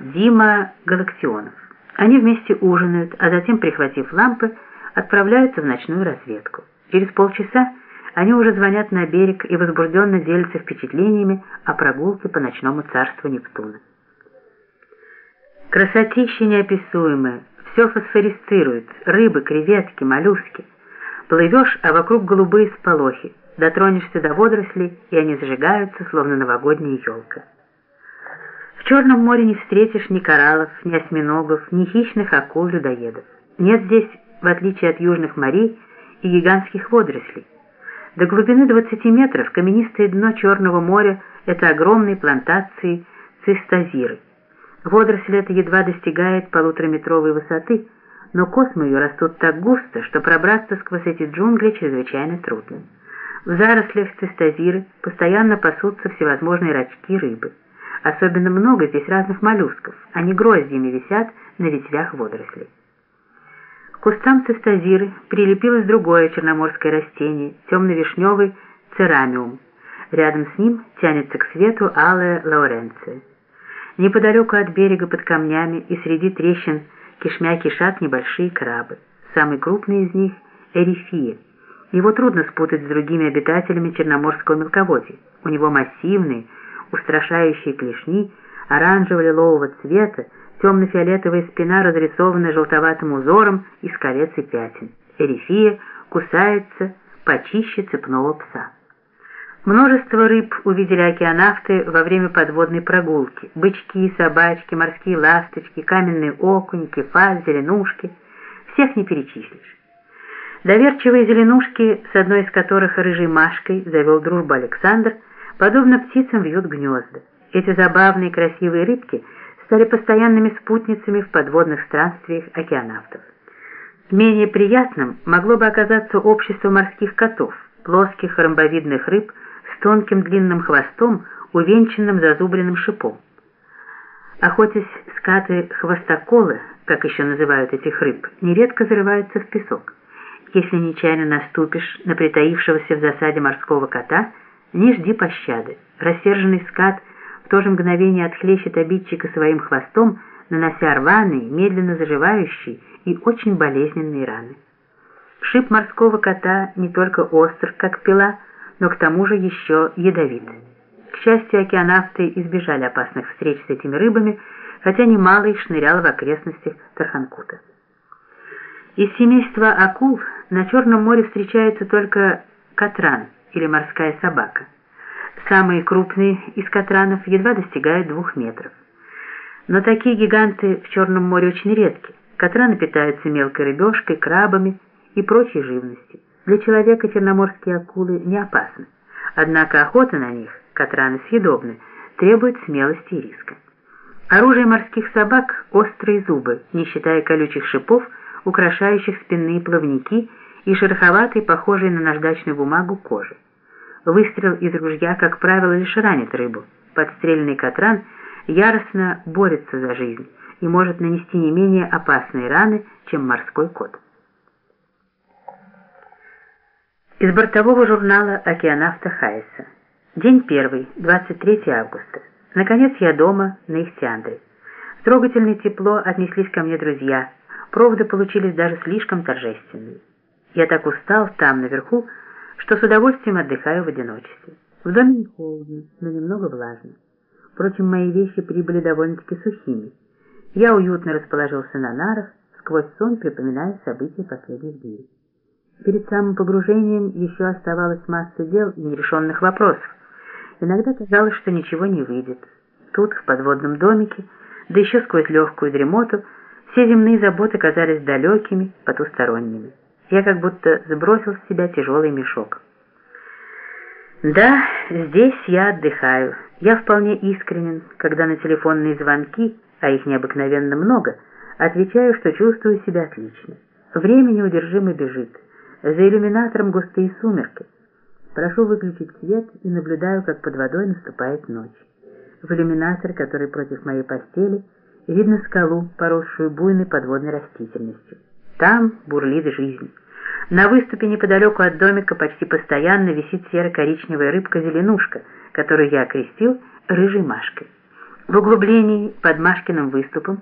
Дима Галактионов. Они вместе ужинают, а затем, прихватив лампы, отправляются в ночную разведку. Через полчаса они уже звонят на берег и возбужденно делятся впечатлениями о прогулке по ночному царству Нептуна. Красотища неописуемая, все фосфорицирует, рыбы, креветки, моллюски. Плывешь, а вокруг голубые сполохи, дотронешься до водорослей, и они зажигаются, словно новогодняя елка. Черном море не встретишь ни кораллов, ни осьминогов, ни хищных акул-людоедов. Нет здесь, в отличие от южных морей, и гигантских водорослей. До глубины 20 метров каменистое дно Черного моря – это огромные плантации цистозиры. Водоросль эта едва достигает полутораметровой высоты, но космы ее растут так густо, что пробраться сквозь эти джунгли чрезвычайно трудно. В зарослях цистозиры постоянно пасутся всевозможные рачки рыбы. Особенно много здесь разных моллюсков, они гроздьями висят на ветвях водорослей. К кустам цистозиры прилепилось другое черноморское растение, темно-вишневый церамиум. Рядом с ним тянется к свету алая лауренция. Неподалеку от берега под камнями и среди трещин кишмя кишат небольшие крабы. Самый крупный из них – эрифия. Его трудно спутать с другими обитателями Черноморского мелководья. У него массивные, устрашающие клешни, оранжево-лилового цвета, темно-фиолетовая спина разрисована желтоватым узором из колец и пятен. Эрифия кусается почище цепного пса. Множество рыб увидели океанавты во время подводной прогулки. Бычки, собачки, морские ласточки, каменные окунь, кефаль, зеленушки. Всех не перечислишь. Доверчивые зеленушки, с одной из которых рыжей Машкой завел дружбу Александр, подобно птицам вьют гнезда. Эти забавные красивые рыбки стали постоянными спутницами в подводных странствиях океанавтов. Менее приятным могло бы оказаться общество морских котов, плоских ромбовидных рыб, с тонким длинным хвостом, увенчанным зазубренным шипом. Охотясь скаты хвостоколы, как еще называют этих рыб, нередко зарываются в песок. Если нечаянно наступишь на притаившегося в засаде морского кота, не жди пощады. Рассерженный скат в то же мгновение отхлещет обидчика своим хвостом, нанося рваные, медленно заживающие и очень болезненные раны. Шип морского кота не только остр, как пила, но к тому же еще ядовит. К счастью, океанавты избежали опасных встреч с этими рыбами, хотя немало их шныряло в окрестностях Тарханкута. Из семейства акул на Черном море встречается только катран или морская собака. Самые крупные из катранов едва достигают двух метров. Но такие гиганты в Черном море очень редки. Катраны питаются мелкой рыбешкой, крабами и прочей живностью. Для человека черноморские акулы не опасны. Однако охота на них, катраны съедобны, требует смелости и риска. Оружие морских собак – острые зубы, не считая колючих шипов, украшающих спинные плавники и шероховатой, похожей на наждачную бумагу, кожи. Выстрел из ружья, как правило, лишь ранит рыбу. Подстрельный катран яростно борется за жизнь и может нанести не менее опасные раны, чем морской кот. Из бортового журнала «Океанавта Хайеса». День первый, 23 августа. Наконец я дома, на Ихтиандре. Трогательное тепло отнеслись ко мне друзья. Проводы получились даже слишком торжественные. Я так устал там, наверху, что с удовольствием отдыхаю в одиночестве. В доме не холодно, но немного влажно. Впрочем, мои вещи прибыли довольно-таки сухими. Я уютно расположился на нарах, сквозь сон припоминая события последних дней. Перед самым погружением еще оставалась масса дел и нерешенных вопросов. Иногда казалось, что ничего не выйдет. Тут, в подводном домике, да еще сквозь легкую дремоту, все земные заботы казались далекими, потусторонними. Я как будто сбросил с себя тяжелый мешок. Да, здесь я отдыхаю. Я вполне искренен, когда на телефонные звонки, а их необыкновенно много, отвечаю, что чувствую себя отлично. Время неудержимо бежит. За иллюминатором густые сумерки. Прошу выключить свет и наблюдаю, как под водой наступает ночь. В иллюминатор, который против моей постели, видно скалу, поросшую буйной подводной растительностью. Там бурлит жизнь. На выступе неподалеку от домика почти постоянно висит серо-коричневая рыбка-зеленушка, которую я окрестил рыжей Машкой. В углублении под Машкиным выступом